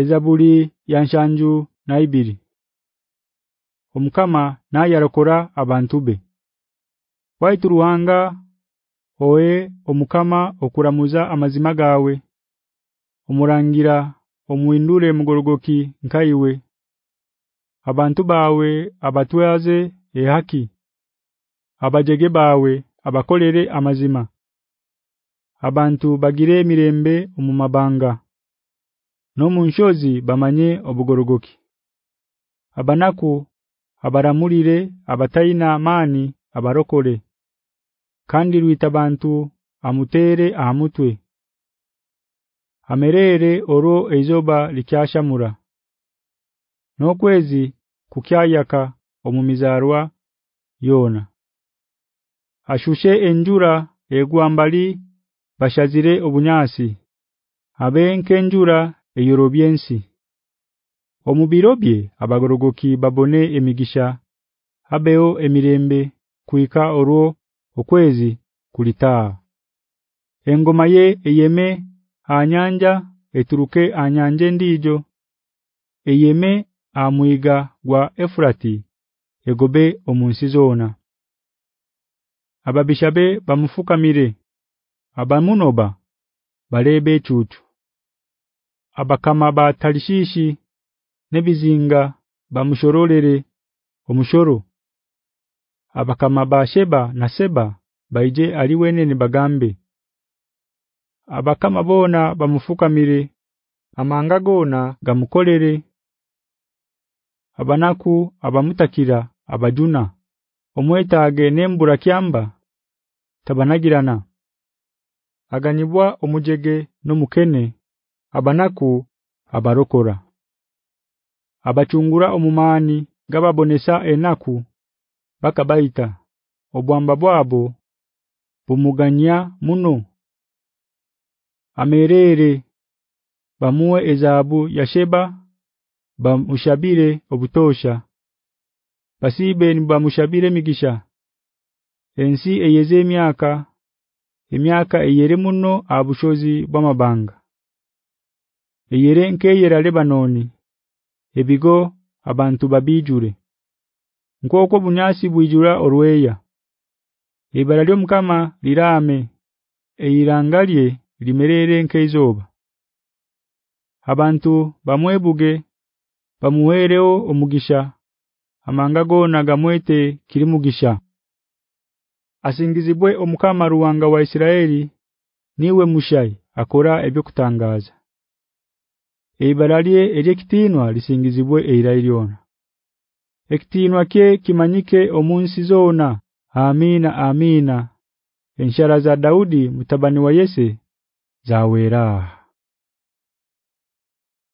ezabuli yanshanju naibiri. Omukama nayarokora abantu be. Waitu ruhanga oe omukama okuramuza amazima gawe omurangira omuindure mugorogoki nkaiwe abantu bawe abatwaze ehaki abajege bawe abakolere amazima. Abantu bagire emirembe omumabanga no munshozi bamanye obugorogoki. Abanaku abaramulire abataina amani abarokore kandi ruita bantu amutere ahamutwe. Amerere oro ezoba likyashamura nokwezi kukyayaka omumizarwa yona ashushe enjura egwambali bashazire obunyasi. Abenke enjura eyorobyensi omubirobye abagorogoki babone emigisha habeo emirembe kuika orwo okwezi kulitaa. Engoma ye eyeme anyanja eturuke anyanje ndijo. Eyeme amuiga gwa Efrati egobe omunsizona ababishabe bamufukamire abamunoba balebe chuchu abakama batalishishi nebizinga bamushorolere omushoro abakama basheba na seba baije aliwene ni bagambe. Abakama bona bamufukamire amanga gona gamukolere. Abanaku abamutakira abajuna omwetage nembura kyamba tabanagirana. Aganyibwa omujege nomukene abanaku abarokora. Abachungura omumani gababonesa enaku bakabaita obwamba bwabo bumuganya muno. Amerere bamuwe ezabu yasheba bamushabire obutosha. Basibe bamushabire migisha. Ensi eyeze emyaka emyaka eyere muno abushozi bwamabanga eyere nkeyera lebanoni ebigo abantu babijure. Nkoko bunyasi bwijura orweya. Ibara lyo mukama lirame eirangalye limerere nkeizoba abantu bamwebuge bamuwereo omugisha amangago nagamwete kirimugisha asingizibwe omukama ruwanga wa Isiraeli niwe mushai akora ebyo kutangaza Eibaralye eryekitinwa lisingizibwe eirailiona Ekitinwa ke kimanyike omunsi zona amina amina. Enshara za Daudi mutabani wa Yese zawera